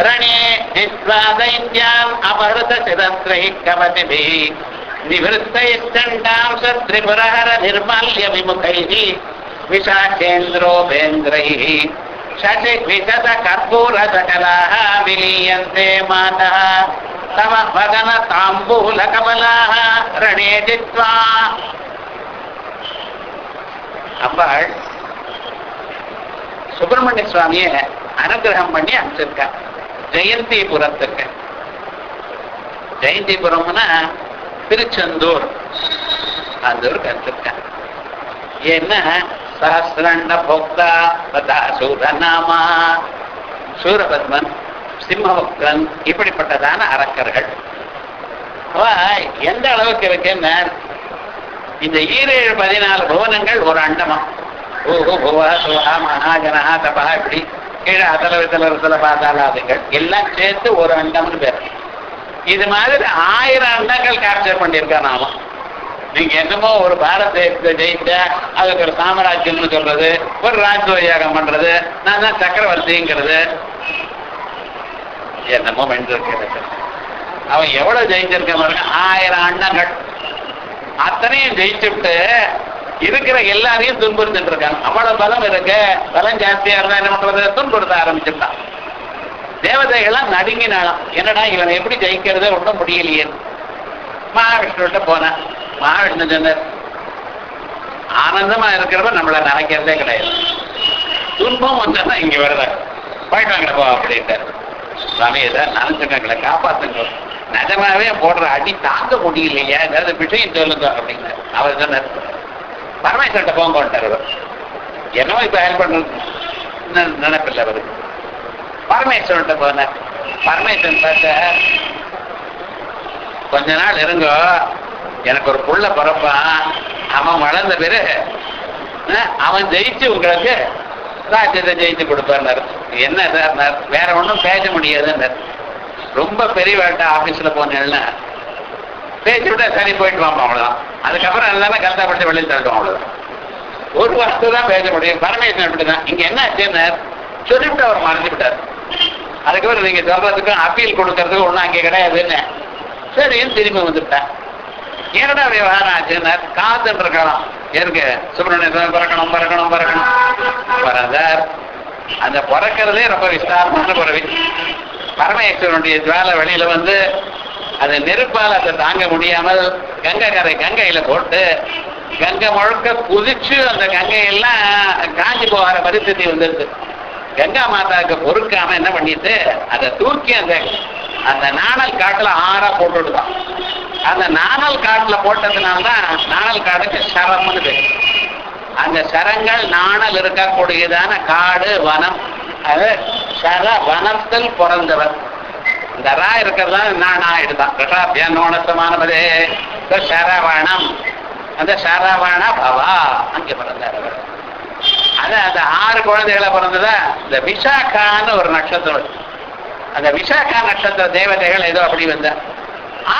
रणे निष्पादयित्याम् अपहृतशिरस्रैः कवतिभिः निवृत्तैश्चण्डां शत्रिपुरहरनिर्माल्यविमुखैः विशाखेन्द्रोपेन्द्रैः। शशिद्विशतकर्पूरसकलाः विलीयन्ते मातः। तमः रणे जित्वा। ஜெயந்திபுரத்துக்கு ஜெயந்திபுரம்னா திருச்செந்தூர். அந்த ஊருக்கு அனுப்பிச்சிருக்கா ஏன்னா சஹசிரண்ட போக்தா பதா சூரநாமா. சூரபத்மன் சிம்மபக்தன் இப்படிப்பட்டதான அரக்கர்கள். எந்த அளவுக்கு இருக்குன்னு இந்த ஈரேழு பதினாலு புவனங்கள் ஒரு அண்டமா ஓஹோ புவா சுவா மகாஜனஹா தபா இப்படி. கீழே அதல விதல விதல பாதாளாதுங்கள் எல்லாம் சேர்த்து ஒரு அண்டம்னு பேர். இது மாதிரி ஆயிரம் அண்டங்கள் கேப்சர் பண்ணியிருக்கான் நாம நீங்க என்னமோ ஒரு பாரத தேசத்தை ஜெயிச்சா அதுக்கு ஒரு சாம்ராஜ்யம்னு சொல்றது ஒரு ராஜ்யோகம் பண்றது நான் தான் சக்கரவர்த்திங்கிறது. என்னமோ வென்றிருக்கிறது அவன் எவ்வளவு ஜெயிச்சிருக்க பாருங்க ஆயிரம் அண்டங்கள். அத்தனையும் ஜெயிச்சுட்டு இருக்கிற எல்லாரையும் துன்புறுத்திட்டு இருக்கான் அவ்வளவு பலம் இருக்க பலம் ஜாஸ்தியா இருந்தா என்ன பண்றது? துன்புறுத்த ஆரம்பிச்சுட்டான் தேவதைகள்லாம் நடுங்கினாலாம் என்னடா இவனை எப்படி ஜெயிக்கிறதே ஒன்றும் முடியலையே. மகாவிஷ்ணுகிட்ட போனான் மகாவிஷ்ணு சொன்னார் ஆனந்தமா இருக்கிறவ நம்மள நினைக்கிறதே கிடையாது. துன்பம் வந்தா இங்க வருதா? போயிட்டு போ அப்படின்ட்டார். சுவாமி ஏதாவது நினைச்சுக்கங்களை காப்பாத்துங்க. நிஜமாவே போடுற அடி தாங்க முடியலையா. ஏதாவது விஷயம் சொல்லுங்க அப்படின்னாரு. அவர் சொன்னார் பரமேஸ்வர்கிட்ட போங்க அவர். என்னவோ இப்ப ஹெல்ப் பண்ண நினைப்பில்லை அவருக்கு பரமேஸ்வரன்ட்ட போனார் பரமேஸ்வரன் பார்த்த கொஞ்ச நாள் இருங்க எனக்கு ஒரு புள்ள பிறப்பான். அவன் வளர்ந்த பிறகு அவன் ஜெயிச்சு உங்களுக்கு ராஜ்யத்தை ஜெயிச்சு கொடுப்பார் என்ன சார் வேற ஒன்றும் பேச முடியாதுன்னார். ரொம்ப பெரிய ஆஃபீஸில் ஆபீஸ்ல போனேன்னா பேசி விட்டா சரி போயிட்டு வாங்க அவ்வளோதான் அதுக்கப்புறம் எல்லாமே கஷ்டப்பட்டு வெளியில் தள்ளுவோம் அவ்வளவுதான். ஒரு வார்த்தை தான் பேச முடியும். பரமேஸ்வரன் அப்படிதான் இங்க என்ன ஆச்சுன்னு சொல்லிவிட்டு அவர் மறைஞ்சு விட்டார் அதுக்கப்புறம் நீங்க சொல்றதுக்கும் அப்பீல் கொடுக்கறதுக்கும் ஒன்றும் அங்கே கிடையாதுன்னு சரின்னு திரும்பி வந்துவிட்டேன் என்னடா விவகாரம் ஆச்சுன்னு காத்துட்டு இருக்கலாம். இருக்கு சுப்பிரமணிய சுவாமி பிறக்கணும் பிறக்கணும் பிறக்கணும். பிறந்தார். அந்த பிறக்கிறதே ரொம்ப விஸ்தாரமான பிறவி. பரமேஸ்வரனுடைய ஜுவாலை வெளியில வந்து அது நெருப்பால் அதை தாங்க முடியாமல் கங்கை கரை கங்கையில போட்டு கங்கை முழுக்க குதிச்சு அந்த கங்கையெல்லாம் காஞ்சி போகிற பரிஸ்திதி வந்துருது. கங்கா மாதாவுக்கு பொறுக்காம என்ன பண்ணிட்டு அதை தூக்கி அந்த அந்த நாணல் காட்டுல ஆறா போட்டுடுதான். அந்த நாணல் காட்டுல போட்டதுனால்தான் நாணல் காடுக்கு சரம்னு பேர். அந்த சரங்கள் நாணல் இருக்கக்கூடியதான காடு வனம். அது சர வனத்தில் பிறந்தவர் இந்த ரா இருக்கிறதா நானா ஆயிடுதான் ரட்டாபியானோணத்தமானதே சரவணம் அந்த சரவண பவா அங்கே பிறந்தார் அவர். அது அந்த ஆறு குழந்தைகளை பிறந்ததா? இந்த விசாக்கான்னு ஒரு நட்சத்திரம். அந்த விசாக்கா நட்சத்திர தேவதைகள் ஏதோ அப்படி வந்த.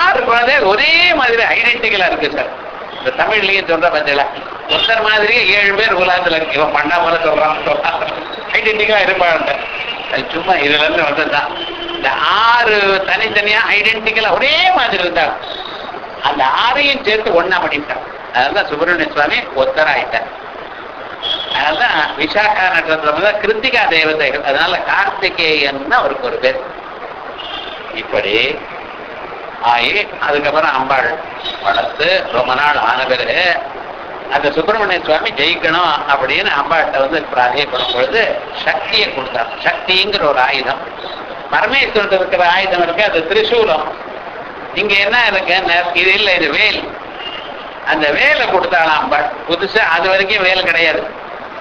ஆறு குழந்தை ஒரே மாதிரி ஐடென்டிக்கலா இருக்கு சார். இந்த தமிழ்லயும் சொல்ற பத்தில ஒருத்தர் மாதிரியே ஏழு பேர் உலகத்துல இருக்கு. இவன் பண்ணா போல சொல்றான். ஐடென்டிக்கலா இருப்பாங்க அது சும்மா இதுல இருந்து வந்ததுதான். இந்த ஆறு தனித்தனியா ஐடென்டிக்கலா ஒரே மாதிரி இருந்தார் அந்த ஆறையும் சேர்த்து ஒன்னா பண்ணிட்டான் அதனால சுப்பிரமணிய சுவாமி ஒத்தராயிட்டார். அதுதான் விசாகா நட்சத்திரம் தான் கிருத்திகா தேவதைகள் அதனால கார்த்திகேயன் அவருக்கு ஒரு பேர். இப்படி ஆகி அதுக்கப்புறம் அம்பாள் வளர்த்து ரொம்ப நாள் ஆன பிறகு அந்த சுப்பிரமணிய சுவாமி ஜெயிக்கணும் அப்படின்னு அம்பாட்ட வந்து பிரார்த்தனை பொழுது சக்தியை கொடுத்தார் சக்திங்கிற ஒரு ஆயுதம். பரமேஸ்வரன் இருக்கிற ஆயுதம் இருக்கு அது திரிசூலம். இங்க என்ன இருக்கு? இது இல்லை இது வேல். அந்த வேலை கொடுத்தாளாம் பட் புதுசா அது வரைக்கும் வேல் கிடையாது.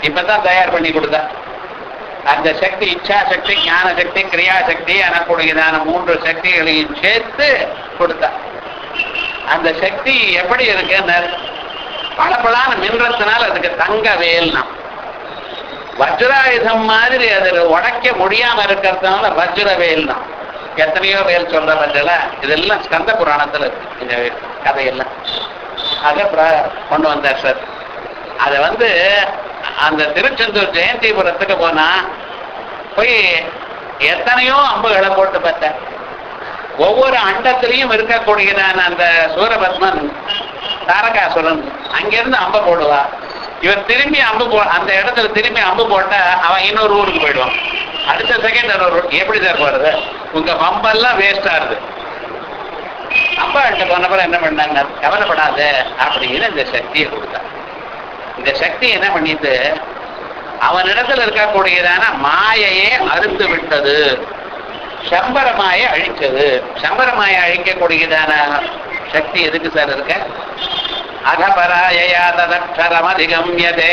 இப்பதான் தயார் பண்ணி கொடுத்தா. அந்த சக்தி இச்சா சக்தி ஞான சக்தி கிரியா சக்தி எனக்கூடியதான மூன்று சக்திகளையும் சேர்த்து கொடுத்தா. அந்த சக்தி எப்படி இருக்குன்னு? பளபளான மின்றத்தினால் அதுக்கு தங்க வேல்னா. வஜ்ராயுதம் மாதிரி அதில் உடைக்க முடியாம இருக்கிறதுனால வஜ்ர தான் எத்தனையோ வேல் சொல்ற இதெல்லாம் ஸ்கந்த புராணத்துல இருக்கு. இந்த கதையெல்லாம். அதை கொண்டு வந்தார் சார். அதை வந்து அந்த திருச்செந்தூர் ஜெயந்திபுரத்துக்கு போனா போய் எத்தனையோ அம்புகளை போட்டு பார்த்தேன் ஒவ்வொரு அண்டத்திலையும் இருக்கக்கூடியதான அந்த சூரபத்மன் தாரகாசுரன் அங்கிருந்து அம்ப போடுவா. இவன் திரும்பி அம்பு போ அந்த இடத்துல திரும்பி அம்பு போட்டா அவன் இன்னொரு ஊருக்கு போயிடுவான். அடுத்த செகண்ட் இன்னொரு ஊருக்கு. எப்படி சார் போறது? உங்க பம்பெல்லாம் வேஸ்ட் ஆகுது அப்பா கிட்ட போனப்பறம் என்ன பண்ணாங்க? கவலைப்படாத. அப்படின்னு இந்த சக்தியை கொடுத்தான் இந்த சக்தி என்ன பண்ணிட்டு அவனிடத்துல இருக்கக்கூடியதான மாயையே அறுத்து விட்டது. சம்பரமாயை அழிச்சது. சம்பர மாயை அழிக்கக்கூடியதான சக்தி எதுக்கு சார் இருக்க? அகபராயயா ததக்ஷரமதிகம்யதே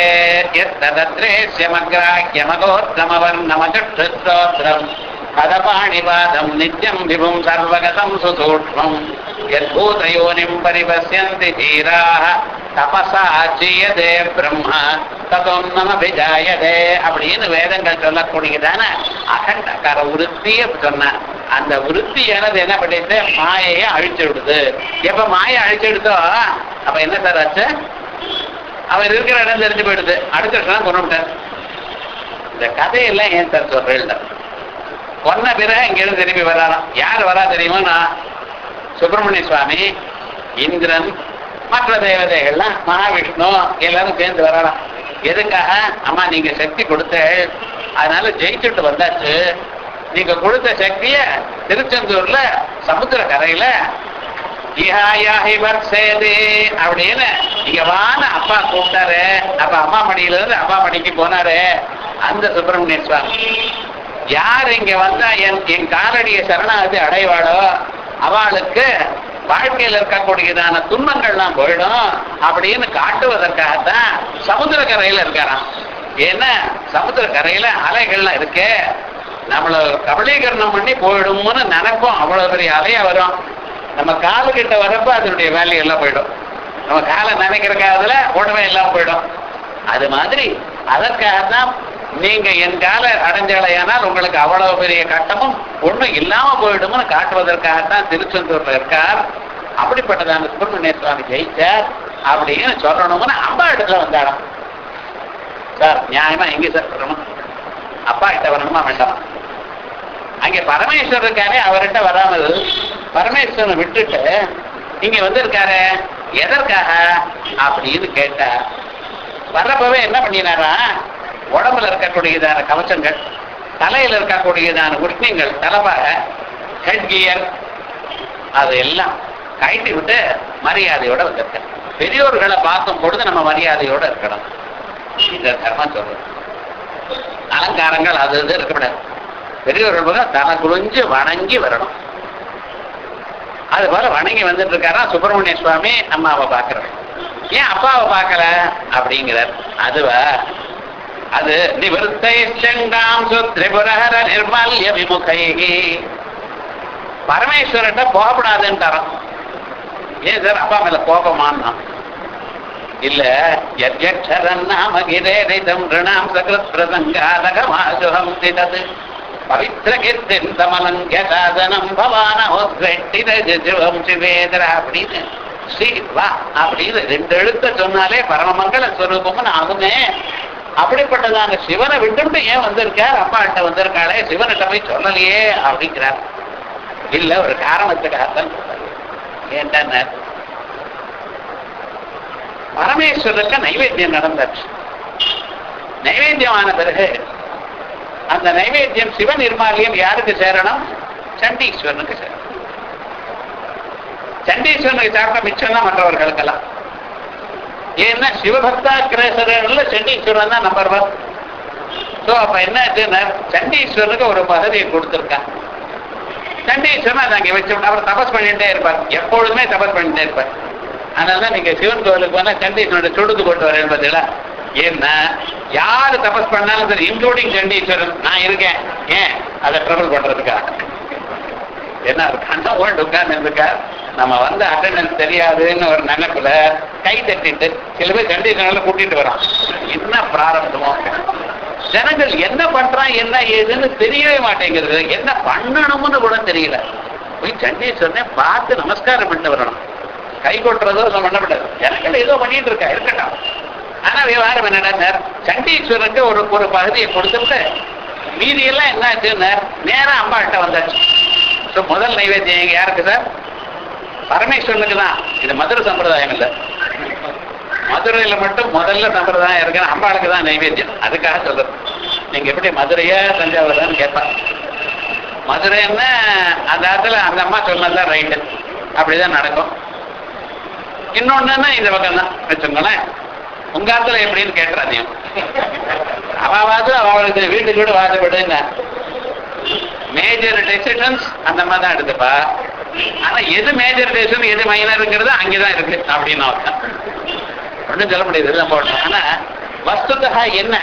எத்ததத்ரேஷ்யமக்ராஹ்யமகோத்தமவர்ணமச்சுஸ்தோத்திரம் பதபாணிபாதம் நித்யம் விபும் சர்வகதம் சுசூக்ஷ்மம் யத்பூதயோனிம் பரிபஸ்யந்தி தீராः தபசா ஜீயதே பிரம்ம ததொன்னமபிஜாயதே அப்படின்னு வேதங்கள் சொல்லக்கூடியதான அகண்டகார விருத்தி சொன்ன. அந்த விருத்தியானது என்ன பண்ணிட்டு? மாயையை அழிச்சு விடுது. எப்ப மாயை அழிச்சு விடுதோ? அப்ப என்ன சார் ஆச்சு? அவர் இருக்கிற இடம் தெரிஞ்சு போயிடுது. அடுத்த வருஷம் கொண்டு விட்டார் இந்த கதையெல்லாம் ஏன் சார் சொல்றேன் கொன்ன பிறகு இங்கிருந்து திரும்பி வராராம். யார் வரா தெரியுமா? நான். சுப்பிரமணிய சுவாமி இந்திரன் மற்ற தேவதைகள்லாம் மகாவிஷ்ணு எல்லாரும் சேர்ந்து வரலாம் எதுக்காக? அம்மா நீங்க சக்தி கொடுத்த அதனால ஜெயிச்சுட்டு வந்தாச்சு. நீங்க கொடுத்த சக்திய திருச்செந்தூர்ல சமுத்திர கரையில அப்படின்னு இங்க வான அப்பா கூப்பிட்டாரு. அப்ப அம்மா மணியில இருந்து அப்பா மணிக்கு போனாரு. அந்த சுப்பிரமணிய சுவாமி. யார் இங்க வந்தா என் என் காலடிய சரணாகதி அடைவாளோ? அவளுக்கு வாழ்க்கையில் இருக்கக்கூடியதான துன்பங்கள்லாம் போயிடும் அப்படின்னு காட்டுவதற்காகத்தான் சமுத்திர கரையில இருக்காராம். ஏன்னா சமுத்திர கரையில அலைகள்லாம் இருக்கு. நம்மள கபலீகரணம் பண்ணி போயிடும்னு நினைப்போம். அவ்வளவு பெரிய அலையா வரும். நம்ம காலுக்கிட்ட கிட்ட வரப்ப அதனுடைய வேல்யூ எல்லாம் போயிடும். நம்ம காலை நினைக்கிறக்காதுல உடனே எல்லாம் போயிடும். அது மாதிரி அதற்காகத்தான் நீங்க என் கால அடைஞ்சலையானால் உங்களுக்கு அவ்வளவு பெரிய கட்டமும் ஒண்ணும் இல்லாம போயிடும்னு காட்டுவதற்காகத்தான் திருச்செந்தூர்ல இருக்கார். அப்படிப்பட்டதான சுப்பிரமணிய சுவாமி ஜெயிச்சார் அப்படின்னு சொல்லணும்னு அம்மா இடத்துல வந்தாராம். சார் நியாயமா எங்க சார் சொல்லணும் அப்பா கிட்ட வரணுமா வேண்டாமா? அங்க பரமேஸ்வரர் இருக்காரே அவர்கிட்ட வராமல் பரமேஸ்வரனை விட்டுட்டு இங்க வந்திருக்காரு எதற்காக? அப்படின்னு கேட்டா வர்றப்பவே என்ன பண்ணினாரா? உடம்புல இருக்கக்கூடியதான கவச்சங்கள் தலையில இருக்கக்கூடியதான உஷ்ணிங்கள் தலைவாக ஹெட் கியர் அது எல்லாம் கழட்டி விட்டு மரியாதையோட வந்திருக்க பெரியோர்களை பார்க்கும் பொழுது நம்ம மரியாதையோட இருக்கணும். இந்த தர்மம் சொல்றது அலங்காரங்கள் அது இது இருக்கக்கூடாது. பெரியவர்கள் தலை குளிஞ்சு வணங்கி வரணும். அது போல வணங்கி வந்துட்டு இருக்காரா சுப்பிரமணிய சுவாமி அம்மாவை பார்க்கறேன் ஏன் அப்பாவை பார்க்கல? அப்படிங்கிறார். அதுவா? அது நிவர்த்தை செங்காம் திரிபுரஹர நிர்மல்ய விமுகைகி. பரமேஸ்வரன்ட்ட போகப்படாதுன்றாராம் ஏன் சார் அப்பா மேல கோபமானா இல்ல யத்யக்ஷரன் நாம கிரேரிதம் ரிணாம் சகிருத் பிரசங்காதகமாசுகம் திதது பவித்ர கீர்த்தின் தமலங்க சாதனம் பவானோத்வெட்டிரம் சிவேதர அப்படின்னு ஸ்ரீ வா அப்படின்னு ரெண்டு எழுத்த சொன்னாலே பரமமங்கல ஸ்வரூபம்னு ஆகுமே. அப்படிப்பட்டதான சிவனை விட்டுட்டு ஏன் வந்திருக்கார்? அப்பா கிட்ட வந்திருக்காளே சிவன்கிட்ட போய் சொல்லலையே அப்படிங்கிறார். இல்ல ஒரு காரணத்துக்காகத்தான் ஏன்டான பரமேஸ்வரருக்கு நைவேத்தியம் நடந்தாச்சு. நைவேத்தியமான பிறகு அந்த நைவேத்தியம் சிவ நிர்மாலியம் யாருக்கு சேரணும்? சண்டீஸ்வரனுக்கு சேரணும். சண்டீஸ்வரனுக்கு சாப்பிட்ட மிச்சம் தான் மற்றவர்களுக்கெல்லாம். ஏன்னா சிவபக்தா கிரேசரர்ல சண்டீஸ்வரன் தான் நம்பர் ஒன் ஸோ அப்ப என்ன ஆச்சுன்னா சண்டீஸ்வரனுக்கு ஒரு பதவியை கொடுத்துருக்கான் சண்டீஸ்வரன் அதை அங்கே வச்சு அவர் தபஸ் பண்ணிட்டே இருப்பார். எப்பொழுதுமே தபஸ் பண்ணிட்டே இருப்பார். அதனால தான் நீங்க சிவன் கோவிலுக்கு போனா சண்டீஸ்வரோட சுடுது கொண்டு வரேன் பார்த்தீங்களா ஏன்னா யாரு தபஸ் பண்ணாலும் சரி இன்க்ளூடிங் சண்டீஸ்வரன் நான் இருக்கேன். ஏன்? அதை ட்ரபிள் பண்றதுக்காக. என்ன கண்ணா ஓல்டு உட்கார்ந்து இருக்கார் நம்ம வந்து அட்டண்டன்ஸ் தெரியாதுன்னு ஒரு நினைப்புல கை தட்டிட்டு சில பேர் சண்டீஸ்வரனால கூட்டிட்டு வரான். என்ன பிராரம்பமோ ஜனங்கள் என்ன பண்றான் என்ன ஏதுன்னு தெரியவே மாட்டேங்கிறது என்ன பண்ணணும்னு கூட தெரியல. போய் சண்டீஸ்வரனை பார்த்து நமஸ்காரம் பண்ணிட்டு வரணும். கை கொட்டுறதோ பண்ண முடியாது ஜனங்கள் ஏதோ பண்ணிட்டு இருக்கா? இருக்கட்டும். ஆனா விவகாரம் என்னடா சண்டீஸ்வரனுக்கு ஒரு ஒரு பகுதியை கொடுத்துட்டு மீதி எல்லாம் என்ன ஆச்சுன்னு நேரா அம்பாள்கிட்ட வந்தாச்சு. ஸோ முதல் நைவேத்தியம் இங்க யாருக்கு சார்? பரமேஸ்வரனுக்கு தான். இது மதுரை சம்பிரதாயம் இல்லை. மதுரையில மட்டும் முதல்ல சம்பிரதாயம் இருக்குன்னு அம்பாளுக்கு தான் நைவேத்தியம். அதுக்காக சொல்றது நீங்க எப்படி மதுரையா தஞ்சாவூர்னு கேட்பா. மதுரைன்னா அந்த இடத்துல அந்த அம்மா சொன்னதுதான் ரைட்டு அப்படிதான் நடக்கும். இன்னொன்னுன்னா இந்த பக்கம் தான் வச்சுங்களேன் உங்க இடத்துல எப்படின்னு கேட்கறாங்க அவாவது அவளுக்கு வீட்டு வீடு வாசப்படுன்னு மேஜர் டெசிஷன்ஸ் அந்த மாதிரி தான் எடுத்துப்பா. ஆனா எது மேஜர் டெசிஷன் எது மைனருங்கிறது அங்கேதான் இருக்கு அப்படின்னு அர்த்தம். ஒன்றும் சொல்ல முடியாது நம்ம ஆனா வஸ்துதா என்ன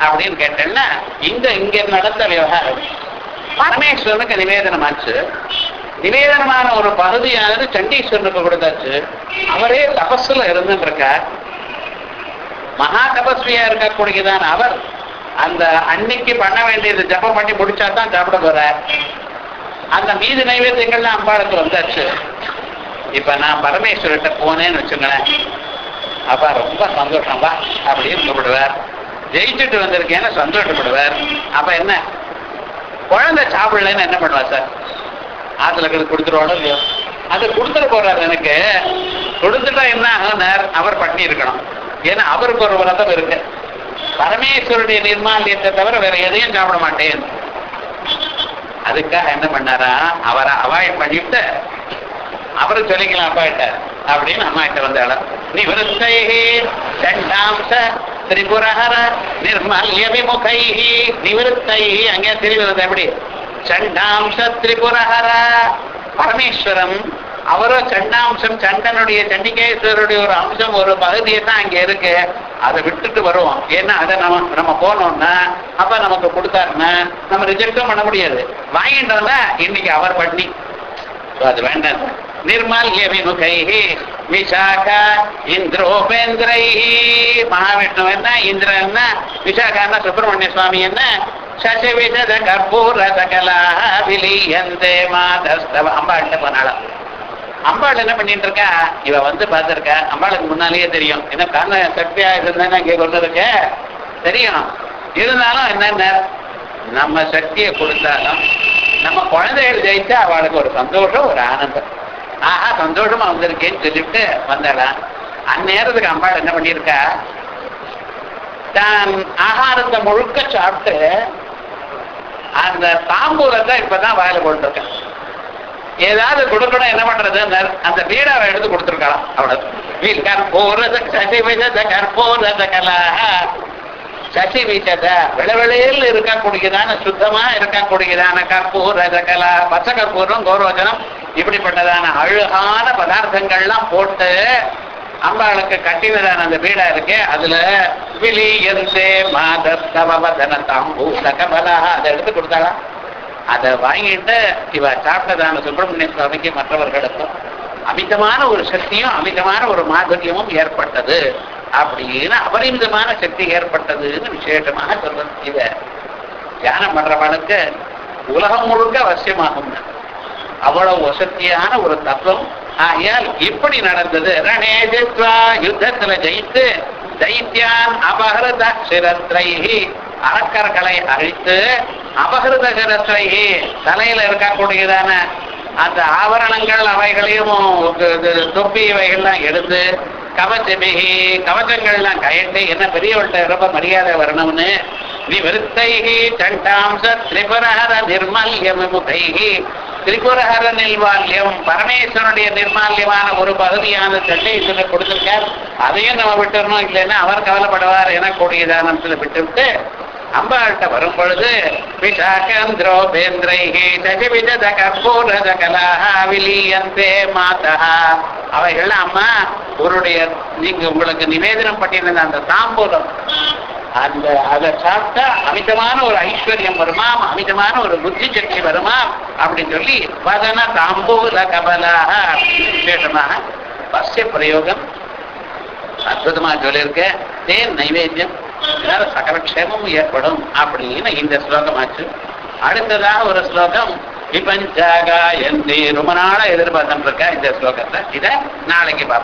அப்படின்னு கேட்டேன்னா இங்க இங்க நடந்த விவகாரம். பரமேஸ்வரனுக்கு நிவேதனமாச்சு. நிவேதனமான ஒரு பகுதியானது சண்டீஸ்வரனுக்கு கொடுத்தாச்சு. அவரே தபஸ்ல இருந்துருக்கார் மகா தபஸ்வியா இருக்கக்கூடியதான அவர். அந்த அன்னைக்கு பண்ண வேண்டியது ஜபம் பண்ணி முடிச்சா தான் சாப்பிட போறார். அந்த மீதி நைவேத்தியங்கள்லாம் அம்பாளுக்கு வந்தாச்சு. இப்ப நான் பரமேஸ்வரர்கிட்ட போனேன்னு வச்சுங்களேன் அப்பா ரொம்ப சந்தோஷம்பா அப்படின்னு கூப்பிடுவார். ஜெயிச்சுட்டு வந்திருக்கேன்னு சந்தோஷப்படுவார். அப்ப என்ன? குழந்தை சாப்பிடலன்னு என்ன பண்ணுவா சார்? ஆத்துல இருக்கிறது கொடுத்துருவாடோ இல்லையோ? அது கொடுத்துட்டு போறாரு எனக்கு. கொடுத்துட்டா என்ன ஆகுனார் அவர் பட்டினி இருக்கணும் ஏன்னா அவருக்கு ஒரு விரதம் இருக்கு பரமேஸ்வருடைய நிர்மாலியத்தை தவிர வேற எதையும் சாப்பிட மாட்டேன். அதுக்காக என்ன பண்ணாரா? அவரை அவாய்ட் பண்ணிட்டு அவரு சொல்லிக்கலாம் அப்பா கிட்ட அப்படின்னு அம்மா கிட்ட வந்தாள நிவருத்தை தண்டாம்ச திரிபுரஹர நிர்மல்ய விமுகை நிவருத்தை அங்கே திருவிழா எப்படி? சண்டாம்ச திரிபுரஹர. பரமேஸ்வரம் அவரோ கண்ணாம்சம் கண்டனுடைய சண்டிகேஸ்வரருடைய ஒரு அம்சம் ஒரு பகுதியை தான் அங்க இருக்கு. அதை விட்டுட்டு வருவோம். ஏன்னா அதை நம்ம நம்ம போனோம்னா அப்ப நமக்கு கொடுத்தாருன்னா நம்ம ரிஜெக்டும் பண்ண முடியாது. வாங்கிட்டோம்ல இன்னைக்கு அவர் பண்ணி. அது வேண்டாம். நிர்மால்ய விமுகை விசாகா இந்திரோபேந்திரை மகாவிஷ்ணு என்ன இந்திரன் விசாகான்னா சுப்பிரமணிய சுவாமி என்ன சசிவிசத கற்பூர சகலா விலியந்தே மாதஸ்தவ. அம்பாட்ட போனாலும் அம்பாள் என்ன பண்ணிட்டு இருக்கா இவ வந்து பார்த்திருக்கா. அம்பாளுக்கு முன்னாலேயே தெரியும். என்ன கண்ண சக்தியா இருந்தா இங்கே கொண்டு இருக்க தெரியும். இருந்தாலும் என்னென்ன? நம்ம சக்தியை கொடுத்தாலும் நம்ம குழந்தைகள் ஜெயிச்சா அவளுக்கு ஒரு சந்தோஷம் ஒரு ஆனந்தம். ஆஹா சந்தோஷமா வந்திருக்கேன்னு சொல்லிட்டு வந்தாளாம் அந்நேரத்துக்கு அம்பாள் என்ன பண்ணியிருக்கா? தான் ஆகாரத்தை முழுக்க சாப்பிட்டு அந்த தாம்பூலத்தை இப்பதான் வாயில கொண்டிருக்கேன் ஏதாவது கொடுக்கணும் என்ன பண்றது அந்த பீடாவை எடுத்து கொடுத்துருக்கலாம் அவ்வளவு வீல் கற்போரத சசி விசத கற்போரத கலா. சசி விசத விளவெளியில் இருக்கக்கூடியதான சுத்தமா இருக்கக்கூடியதான கற்பூரத கலா. பச்சை கற்பூரம் கௌரவச்சனம் இப்படிப்பட்டதான அழுகான பதார்த்தங்கள்லாம் போட்டு அம்பாளுக்கு கட்டினதான அந்த வீடா இருக்கே அதுல விழி எந்தே மாதவதன தாம்பூ கமலா அதை எடுத்து கொடுத்தாளா? அதை வாங்கிட்டு இவ சாப்பிட்டதான சுப்பிரமணிய சுவாமிக்கு மற்றவர்களுக்கும் அமிதமான ஒரு சக்தியும் அமிதமான ஒரு மாதுரியமும் ஏற்பட்டது அப்படின்னு அபரிமிதமான சக்தி ஏற்பட்டதுன்னு விசேஷமாக சொல்றது இத தியானம் பண்றவனுக்கு உலகம் முழுக்க அவசியமாகும். அவ்வளவு வசதியான ஒரு தத்துவம். ஆகையால் இப்படி நடந்தது. ரணேஜித்வா யுத்தத்துல ஜெயித்து தைத்தியான் அபகரத சிரத்ரைஹி அரக்கர்களை அழித்து அபகிருத சிரத்ரைஹி தலையில இருக்கக்கூடியதான அந்த ஆபரணங்கள் அவைகளையும் தொப்பி இவைகள்லாம் எடுத்து கவச்சமிகி கவச்சங்கள்லாம் கயட்டு என்ன பெரியவள்கிட்ட ரொம்ப மரியாதை வரணும்னு நிவருத்தைகி சண்டாம்ச திரிபுரஹர நிர்மல்ய முகைகி. திரிபுரஹர நிர்மால்யம் பரமேஸ்வரனுடைய நிர்மால்யமான ஒரு பகுதியான சட்டை இதுல கொடுத்துருக்கார். அதையும் நம்ம விட்டுறணும் இல்லைன்னா அவர் கவலைப்படுவார் என கூடியதானத்துல விட்டுவிட்டு அம்பாள்கிட்ட வரும் பொழுது விசாகந்திரோபேந்திரைகி சசிவிஜத கற்பூரத கலாஹா விலியந்தே மாதா அவைகள் அம்மா உருடைய நீங்க உங்களுக்கு நிவேதனம் பண்ணியிருந்த அந்த தாம்பூலம் அந்த அதை சாப்பிட்டா அமிதமான ஒரு ஐஸ்வர்யம் வருமாம் அமிதமான ஒரு புத்தி சக்தி வருமாம் அப்படின்னு சொல்லி வதன தாம்பூல கபலாக விசேஷமாக பஸ்ய பிரயோகம் அற்புதமாக சொல்லியிருக்க. தேன் நைவேத்தியம் அதனால சகல க்ஷேமமும் ஏற்படும் அப்படின்னு இந்த ஸ்லோகம் ஆச்சு. அடுத்ததாக ஒரு ஸ்லோகம் விபஞ்சாக என்று ரொம்ப நாளா எதிர்பார்த்துட்டு இருக்க இந்த ஸ்லோகத்தை. இதை நாளைக்கு பார்ப்போம்.